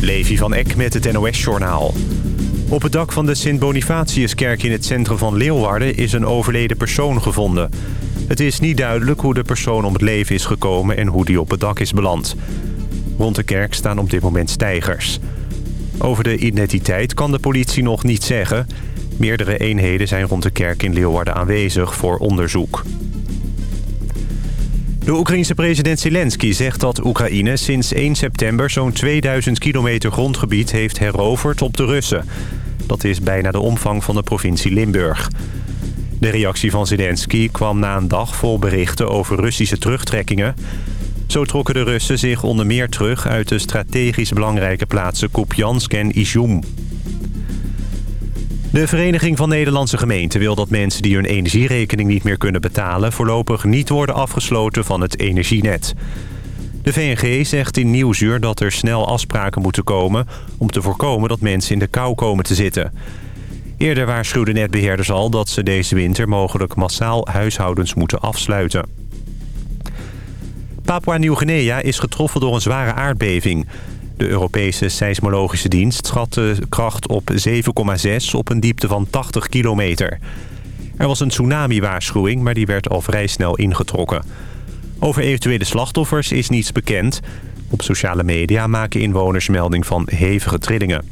Levi van Eck met het NOS-journaal. Op het dak van de Sint-Bonifatiuskerk in het centrum van Leeuwarden... is een overleden persoon gevonden. Het is niet duidelijk hoe de persoon om het leven is gekomen... en hoe die op het dak is beland. Rond de kerk staan op dit moment stijgers. Over de identiteit kan de politie nog niet zeggen. Meerdere eenheden zijn rond de kerk in Leeuwarden aanwezig voor onderzoek. De Oekraïense president Zelensky zegt dat Oekraïne sinds 1 september... zo'n 2000 kilometer grondgebied heeft heroverd op de Russen. Dat is bijna de omvang van de provincie Limburg. De reactie van Zelensky kwam na een dag vol berichten over Russische terugtrekkingen. Zo trokken de Russen zich onder meer terug uit de strategisch belangrijke plaatsen Kupiansk en Izum. De Vereniging van Nederlandse Gemeenten wil dat mensen die hun energierekening niet meer kunnen betalen... voorlopig niet worden afgesloten van het energienet. De VNG zegt in Nieuwsuur dat er snel afspraken moeten komen... om te voorkomen dat mensen in de kou komen te zitten. Eerder waarschuwden netbeheerders al dat ze deze winter mogelijk massaal huishoudens moeten afsluiten. Papua Nieuw-Guinea is getroffen door een zware aardbeving. De Europese seismologische dienst schat de kracht op 7,6 op een diepte van 80 kilometer. Er was een tsunami-waarschuwing, maar die werd al vrij snel ingetrokken. Over eventuele slachtoffers is niets bekend. Op sociale media maken inwoners melding van hevige trillingen.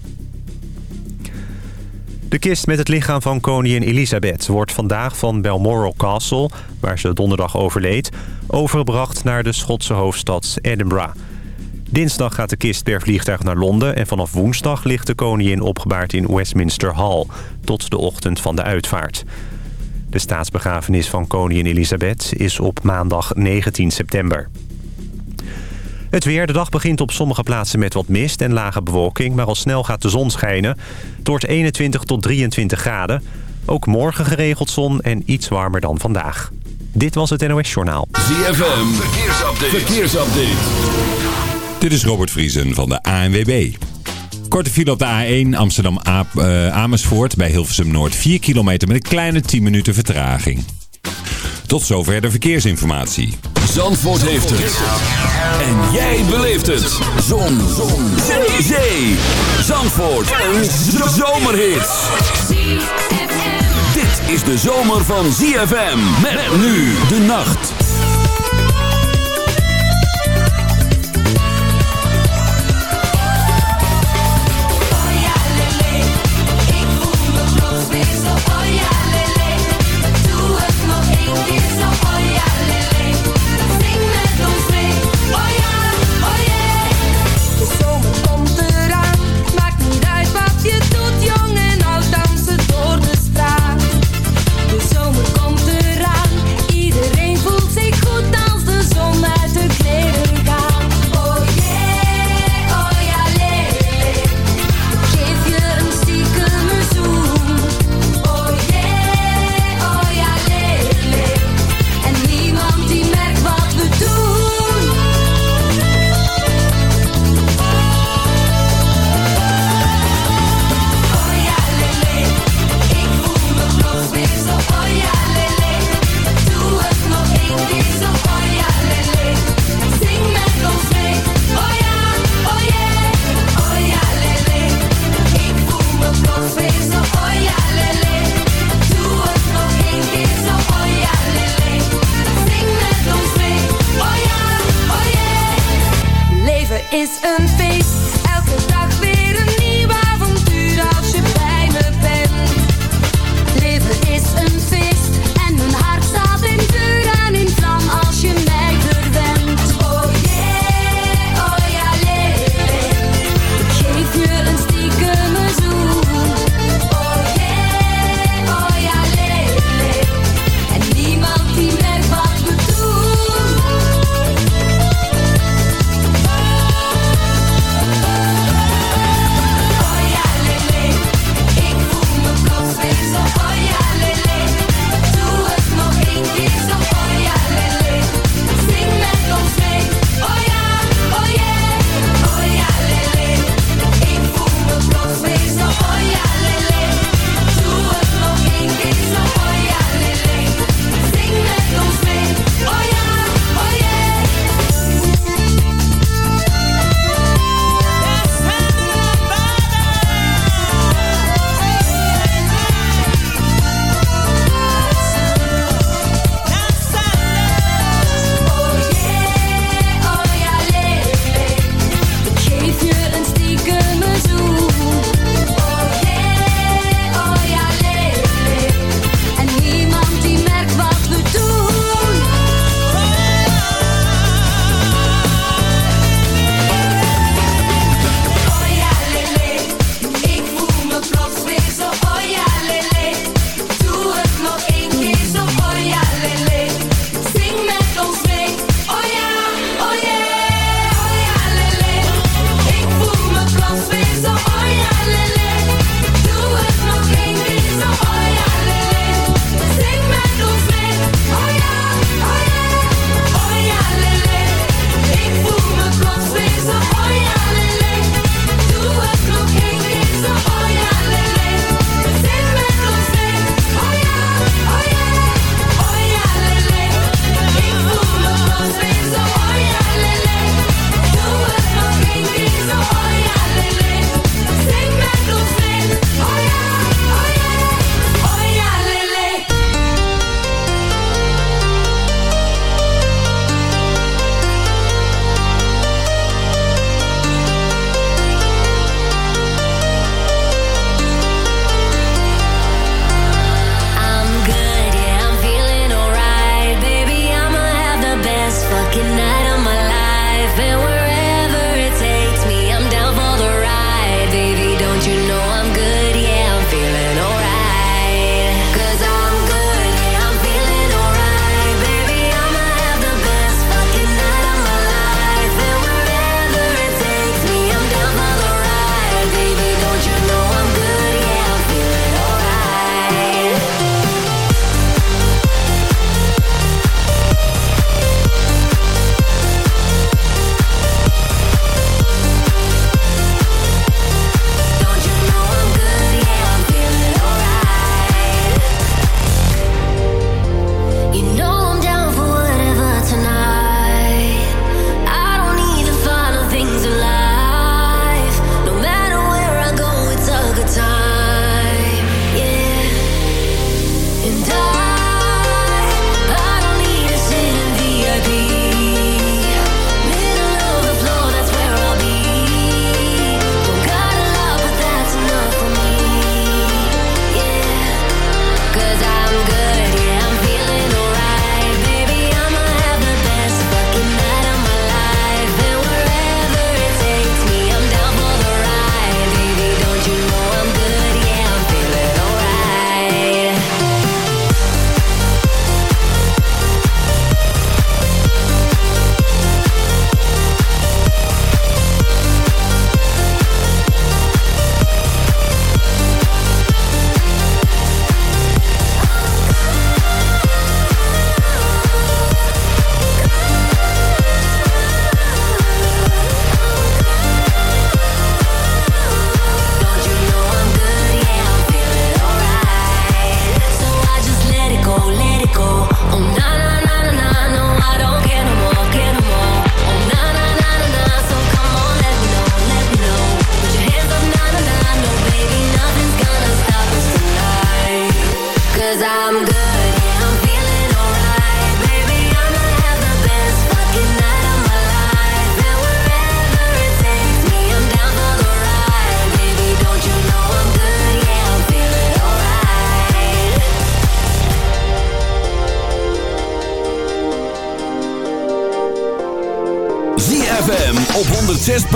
De kist met het lichaam van koningin Elisabeth wordt vandaag van Balmoral Castle, waar ze donderdag overleed, overgebracht naar de Schotse hoofdstad Edinburgh. Dinsdag gaat de kist per vliegtuig naar Londen en vanaf woensdag ligt de koningin opgebaard in Westminster Hall tot de ochtend van de uitvaart. De staatsbegrafenis van koningin Elisabeth is op maandag 19 september. Het weer. De dag begint op sommige plaatsen met wat mist en lage bewolking... maar al snel gaat de zon schijnen. Het wordt 21 tot 23 graden. Ook morgen geregeld zon en iets warmer dan vandaag. Dit was het NOS Journaal. ZFM. Verkeersupdate. Verkeersupdate. Dit is Robert Vriesen van de ANWB. Korte file op de A1 Amsterdam-Amersfoort bij Hilversum Noord. 4 kilometer met een kleine 10 minuten vertraging. Tot zover de verkeersinformatie. Zandvoort heeft het. En jij beleeft het. Zon. Zon. Zee. Zee. Zandvoort. Een zomerhit. Dit is de zomer van ZFM. Met nu de nacht.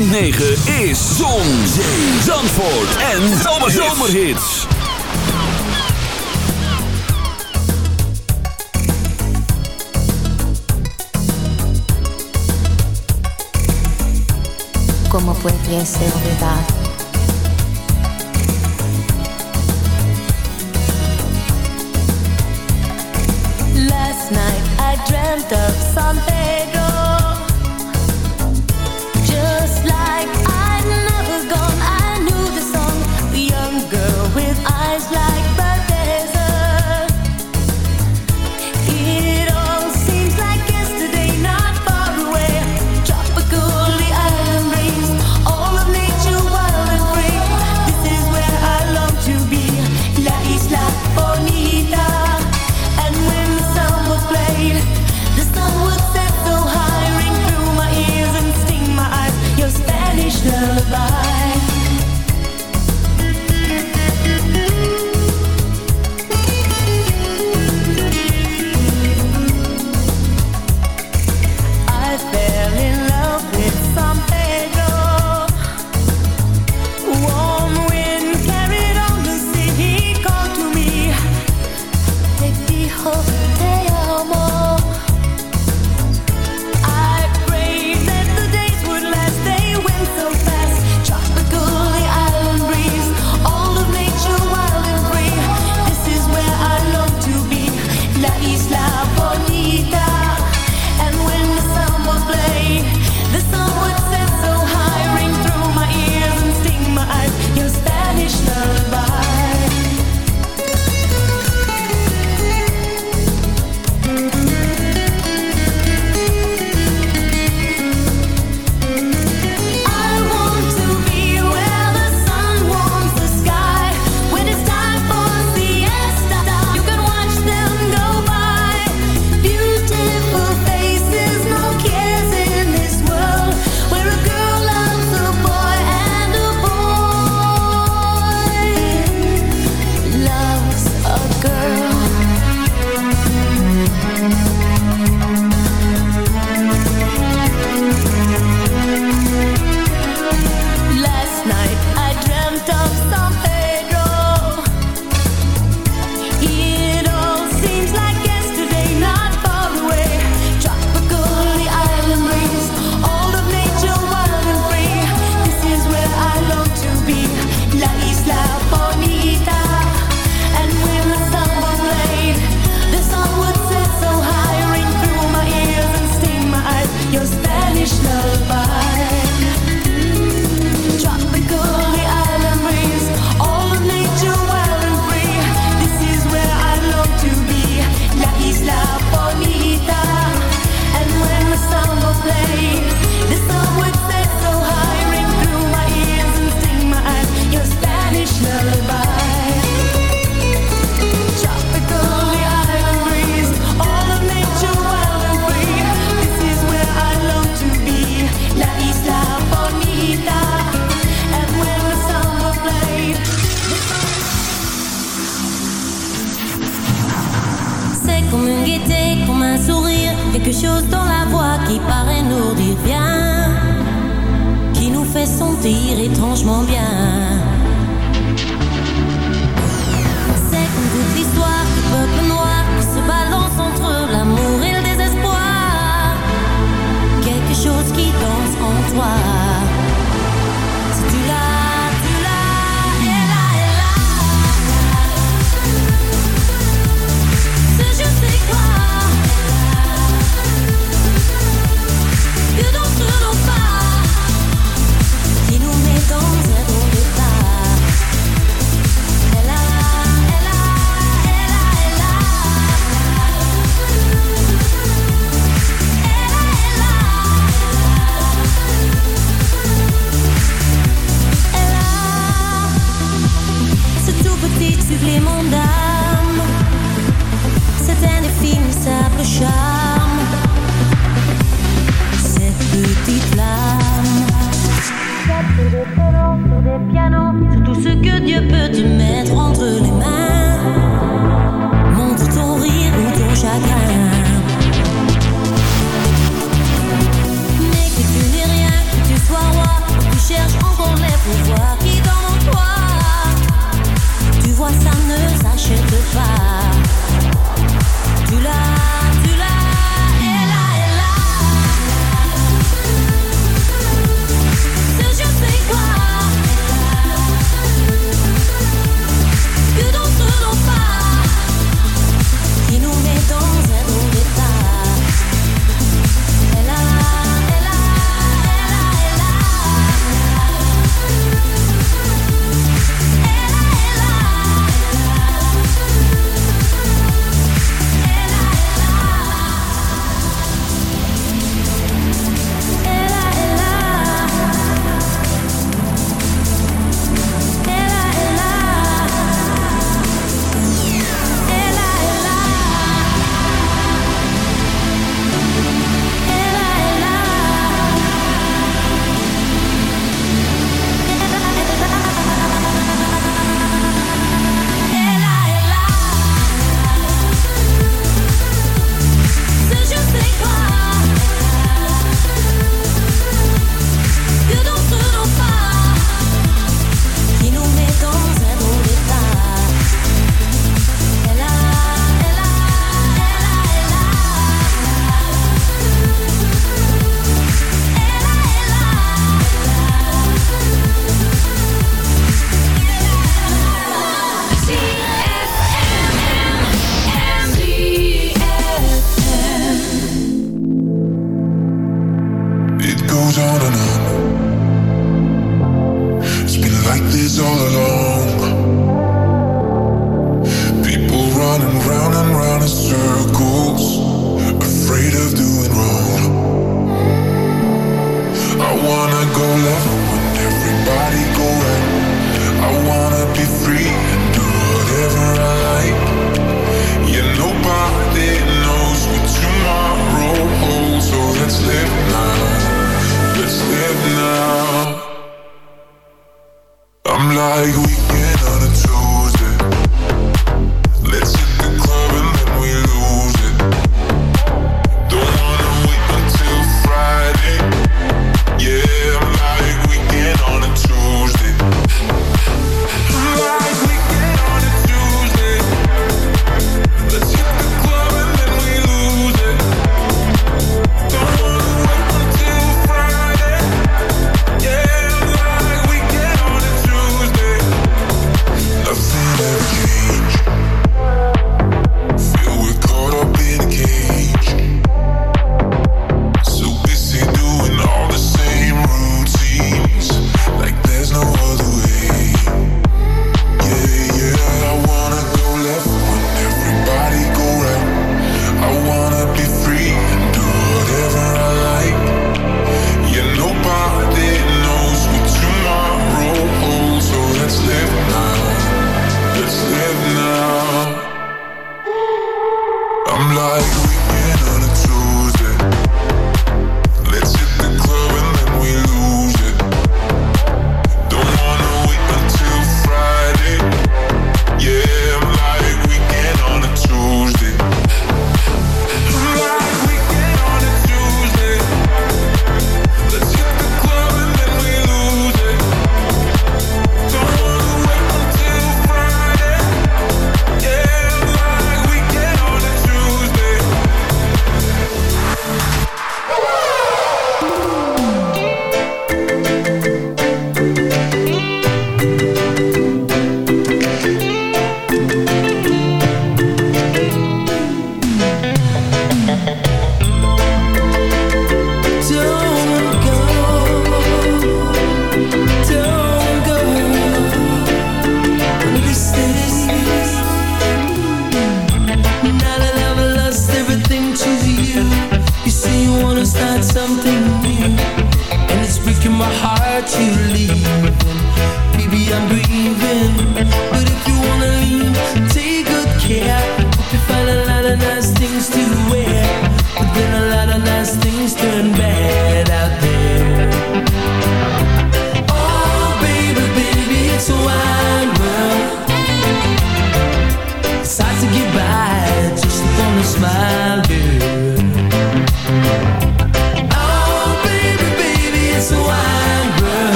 Is Zon, Zandvoort en Zomerhits. Como pudiese olvidar Last night I dreamt of San Pedro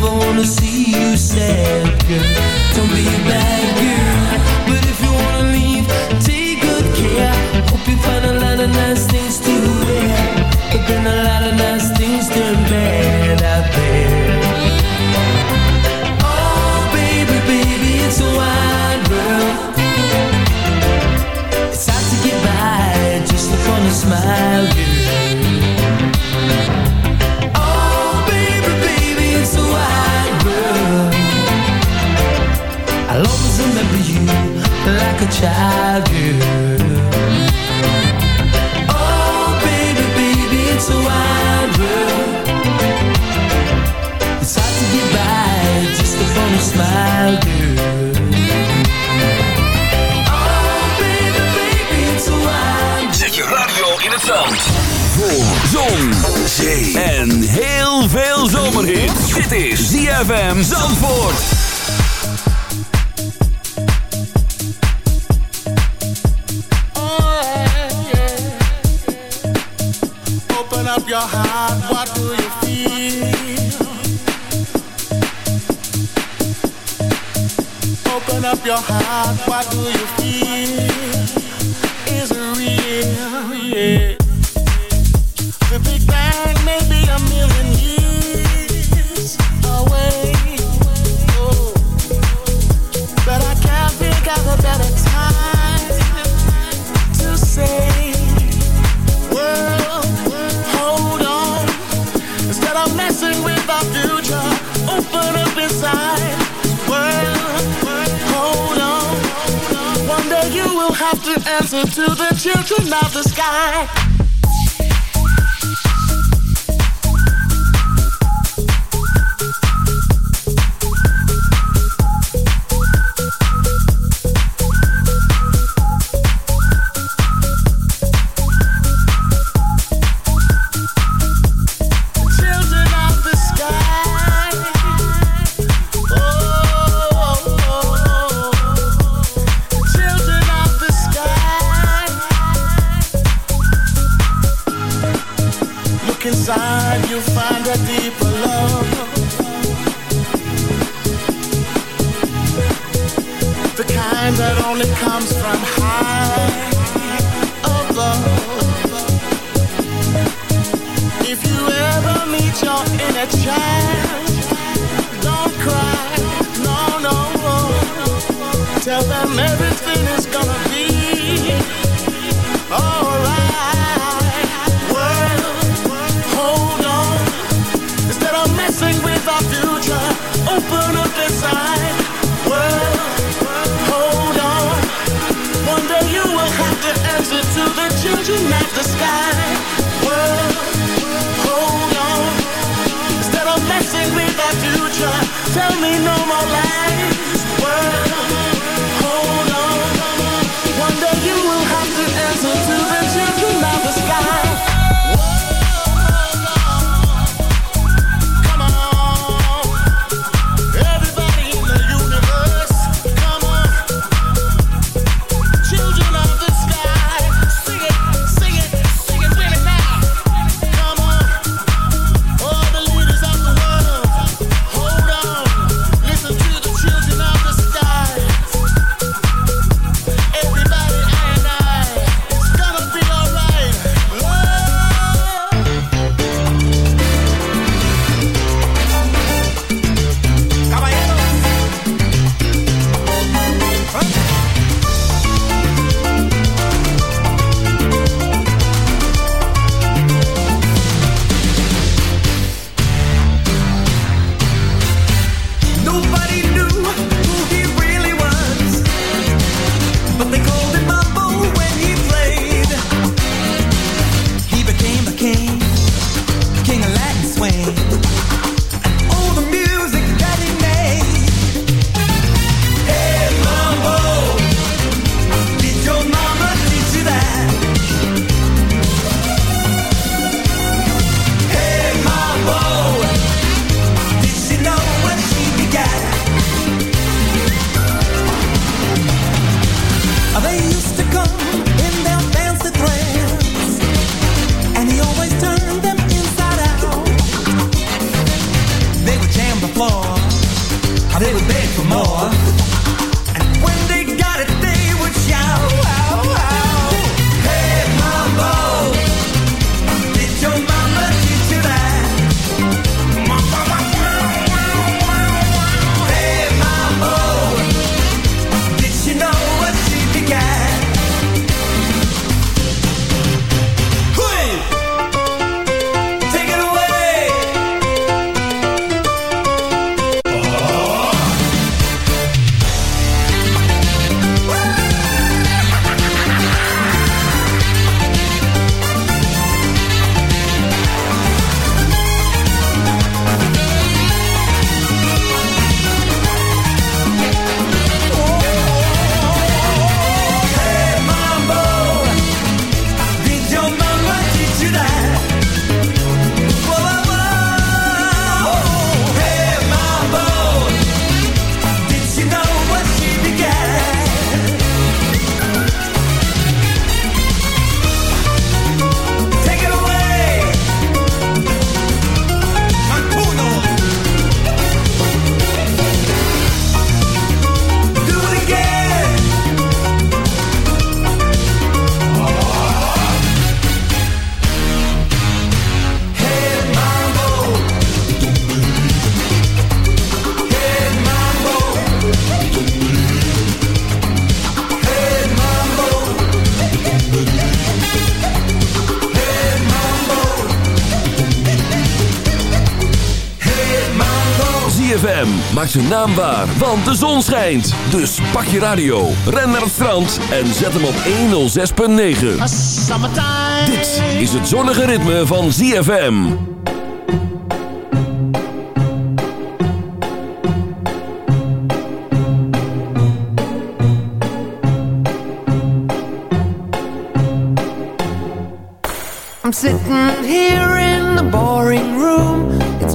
never wanna see you sad, girl. Don't be a bad girl But if you wanna leave, take good care. Hope you find a lot of nice things to wear. But then a lot of nice things turn bad out there child girl Oh baby, baby, it's a wide world It's hard to get by just upon a smile Oh baby, baby, it's a wide Zet je radio in het zand. Voor zon, zee en heel veel zomerhit Dit is ZFM Zandvoort. your heart, what do you children of the sky. Zijn naam waar, want de zon schijnt. Dus pak je radio, ren naar het strand en zet hem op 106.9. Dit is het zonnige ritme van ZFM. I'm sitting here in the boring room.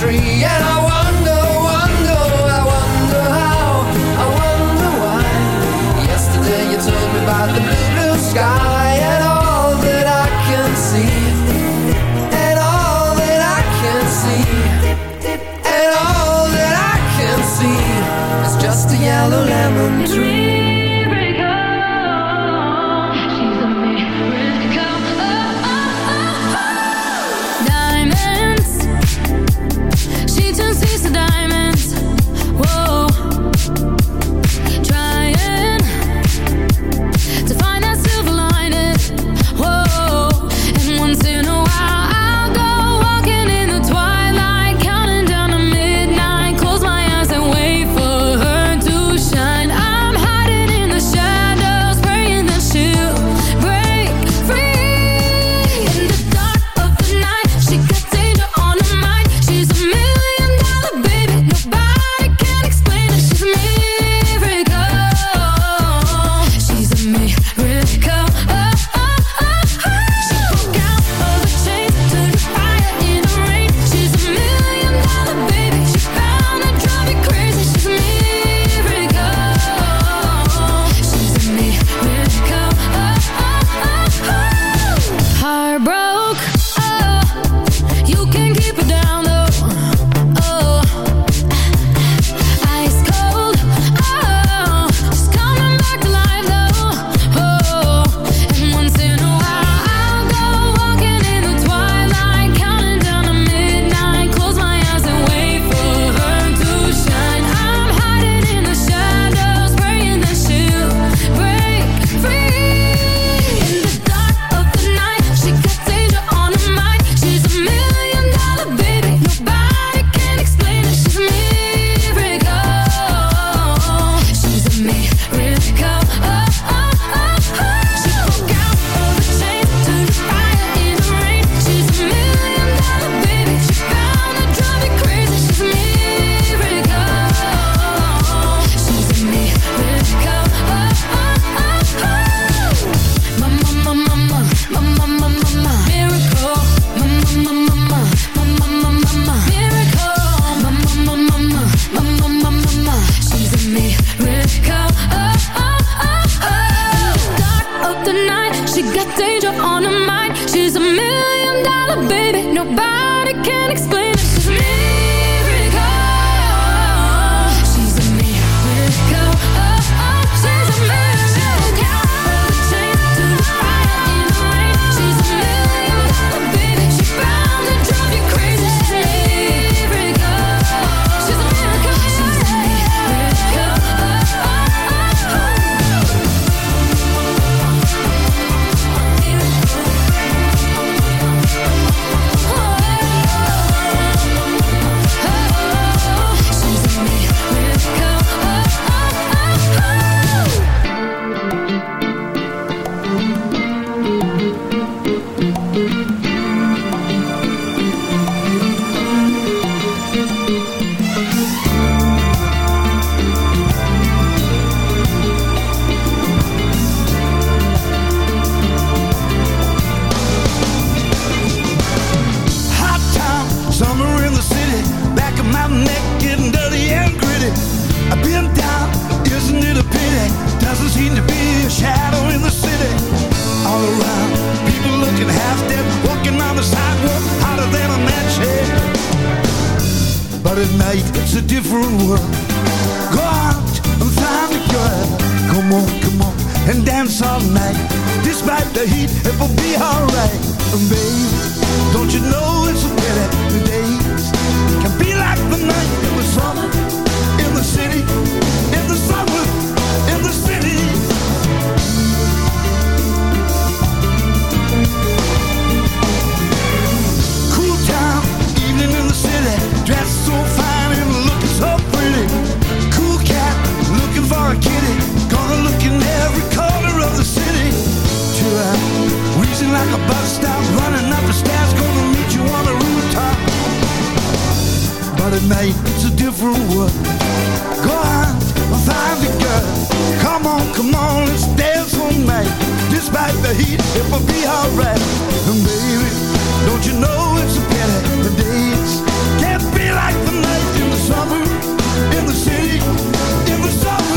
Dream. from work Go out and find a girl. Come on, come on and dance all night. Despite the heat, it will be alright. Baby, don't you know it's a different world. Go on, find a girl. Come on, come on, let's dance all night. Despite the heat, will be alright. And baby, don't you know it's a pity the days can't be like the night in the summer, in the city, in the summer.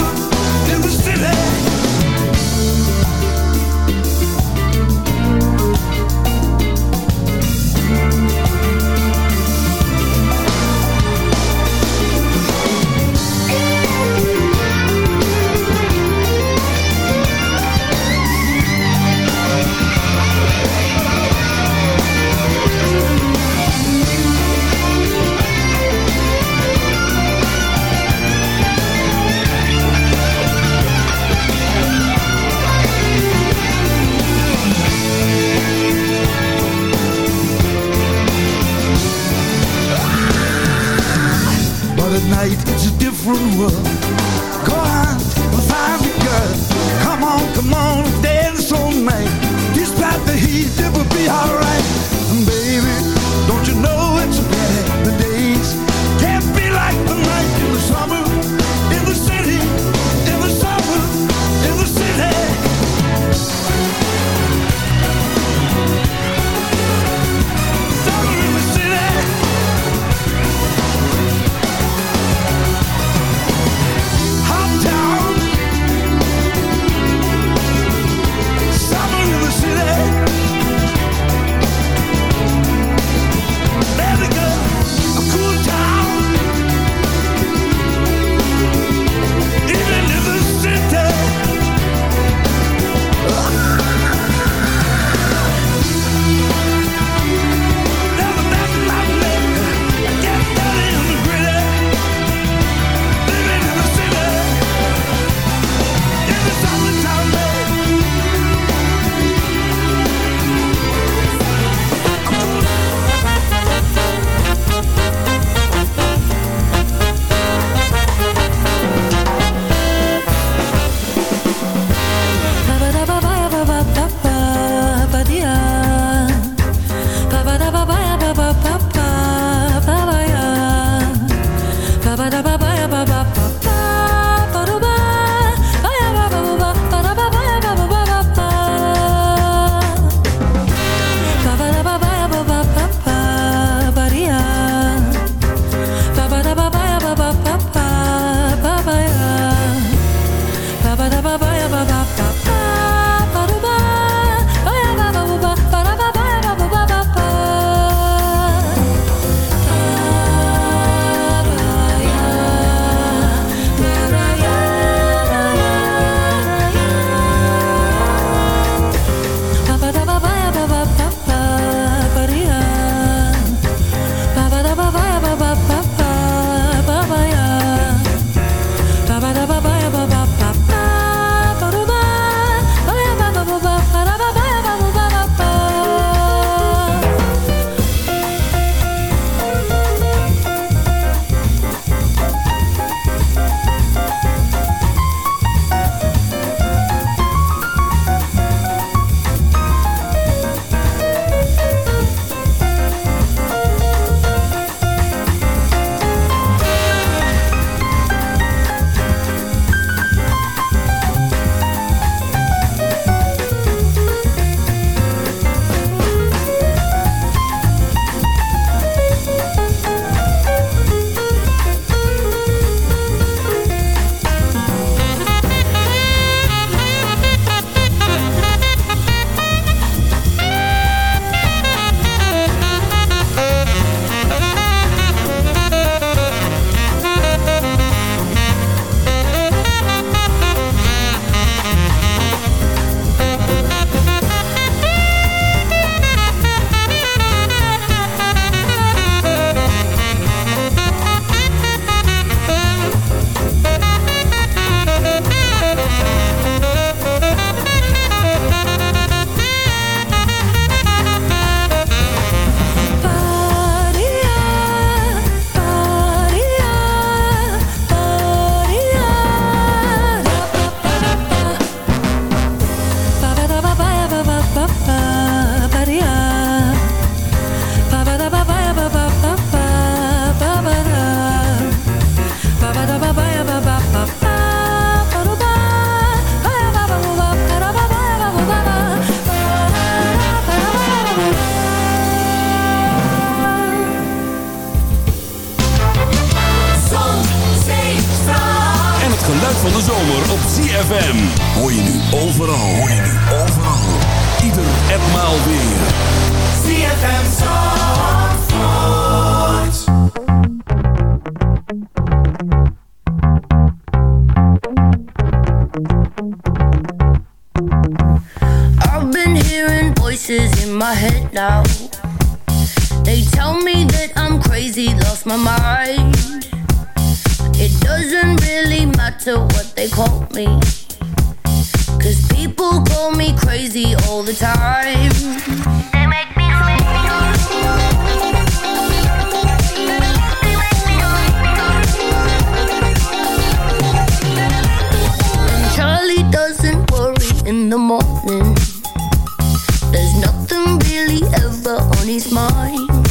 nobody's mind.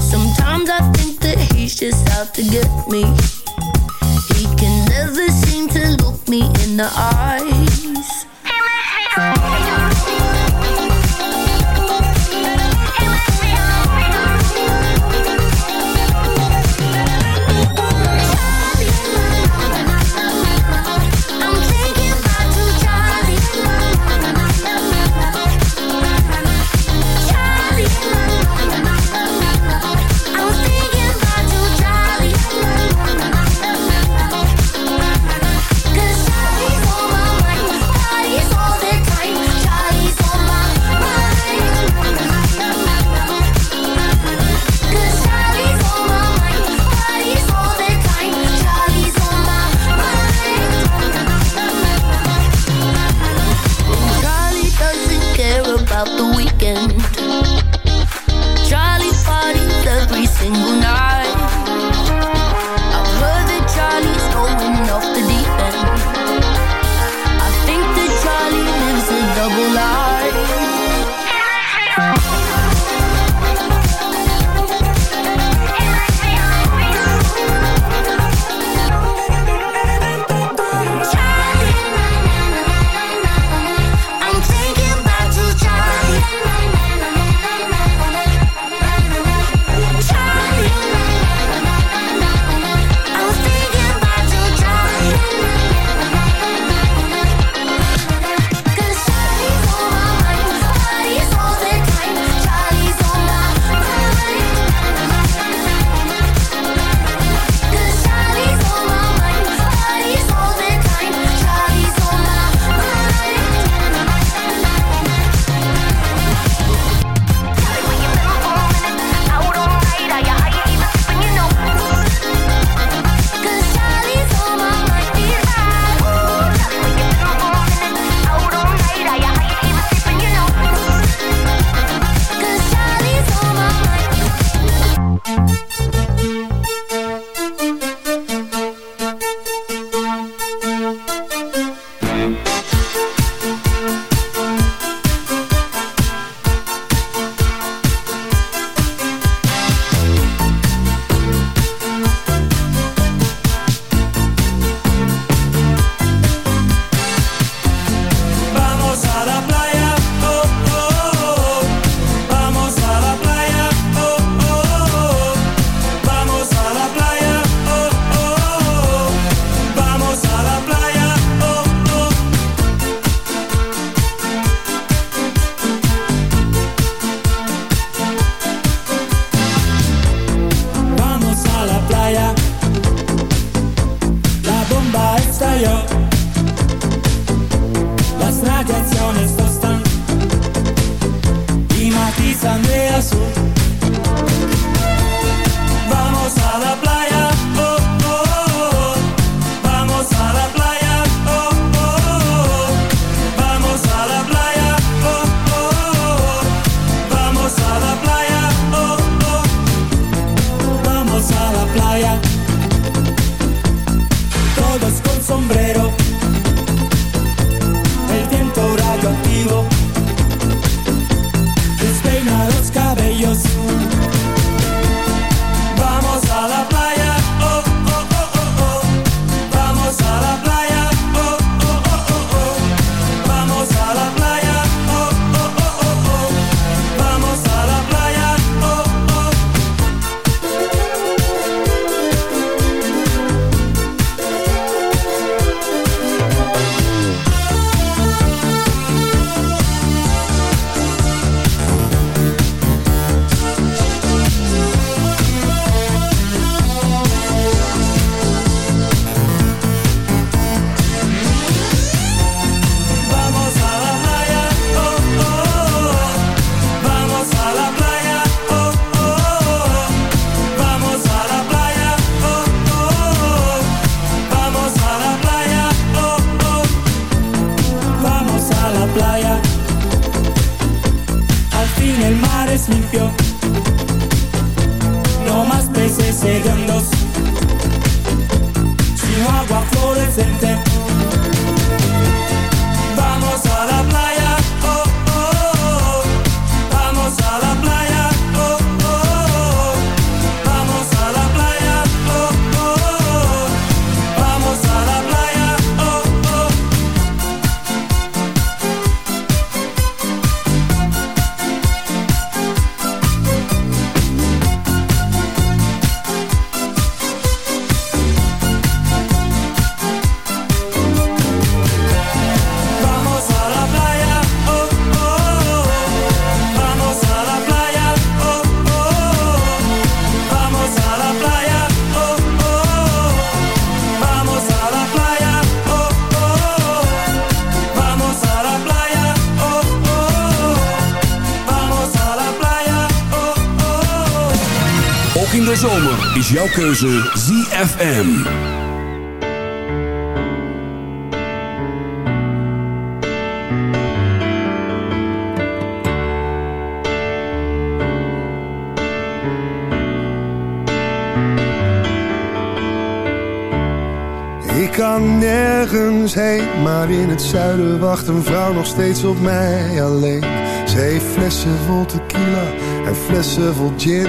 Sometimes I think that he's just out to get me. He can never seem to look me in the eye. Zomer is jouw keuze ZFM. Ik kan nergens heen, maar in het zuiden wacht een vrouw nog steeds op mij alleen. Ze heeft flessen vol tequila en flessen vol gin.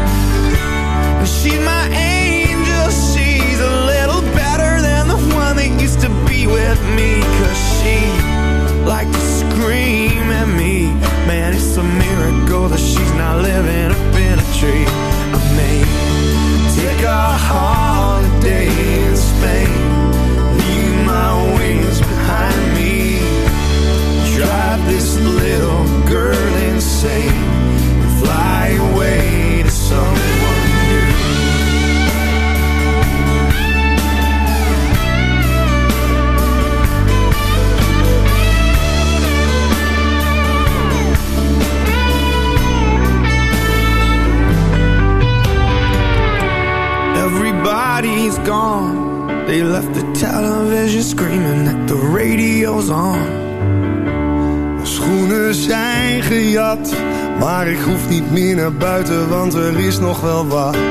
Man, it's a miracle that she's not living up in a tree. I may buiten, want er is nog wel wat.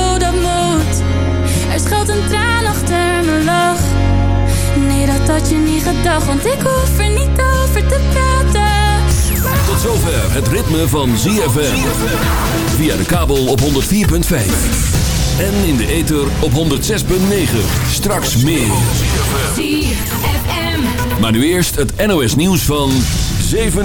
had je niet gedacht, want ik hoef er niet over te praten. Tot zover het ritme van ZFM. Via de kabel op 104.5. En in de ether op 106.9. Straks meer. Maar nu eerst het NOS nieuws van 7 uur.